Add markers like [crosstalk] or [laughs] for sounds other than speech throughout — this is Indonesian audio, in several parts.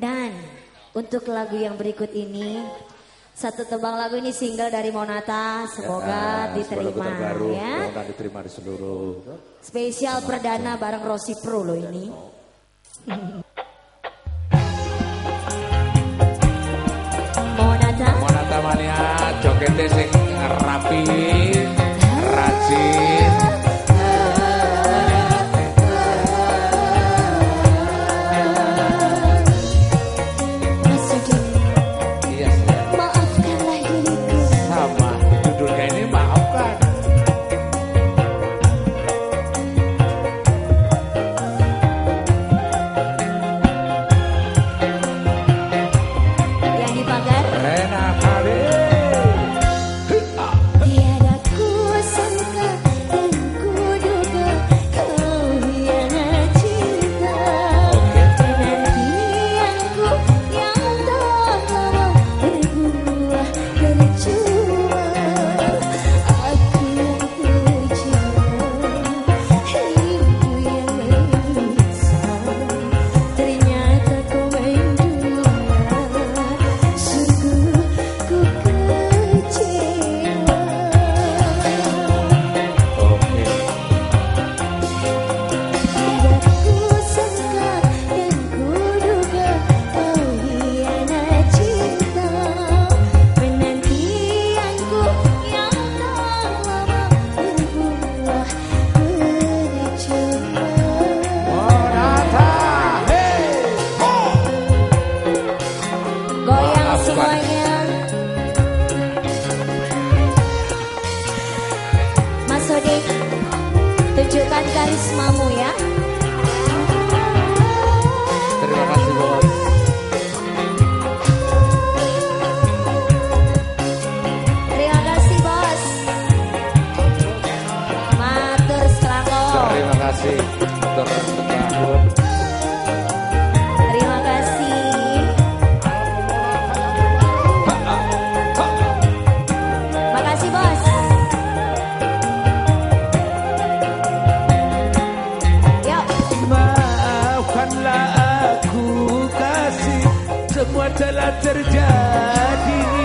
Dan untuk lagu yang berikut ini satu tebang lagu ini single dari Monata, semoga ya, diterima terbaru, ya. Semoga diterima di seluruh. Spesial Semarang. perdana bareng Rosi Pro lo ini. [laughs] Monata. Monata mania, jogetnya sing rapi. semua telah terjadi.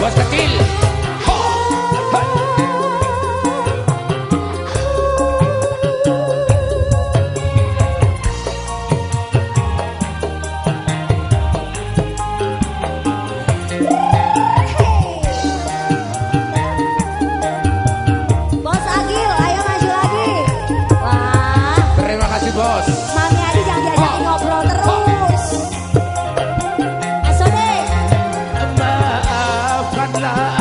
Guastaquil. la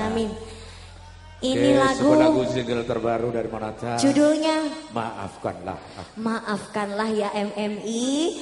amin amin. Oke, Ini lagu lagu single terbaru dari Monata. judulnya Maafkanlah. Maafkanlah ya MMI.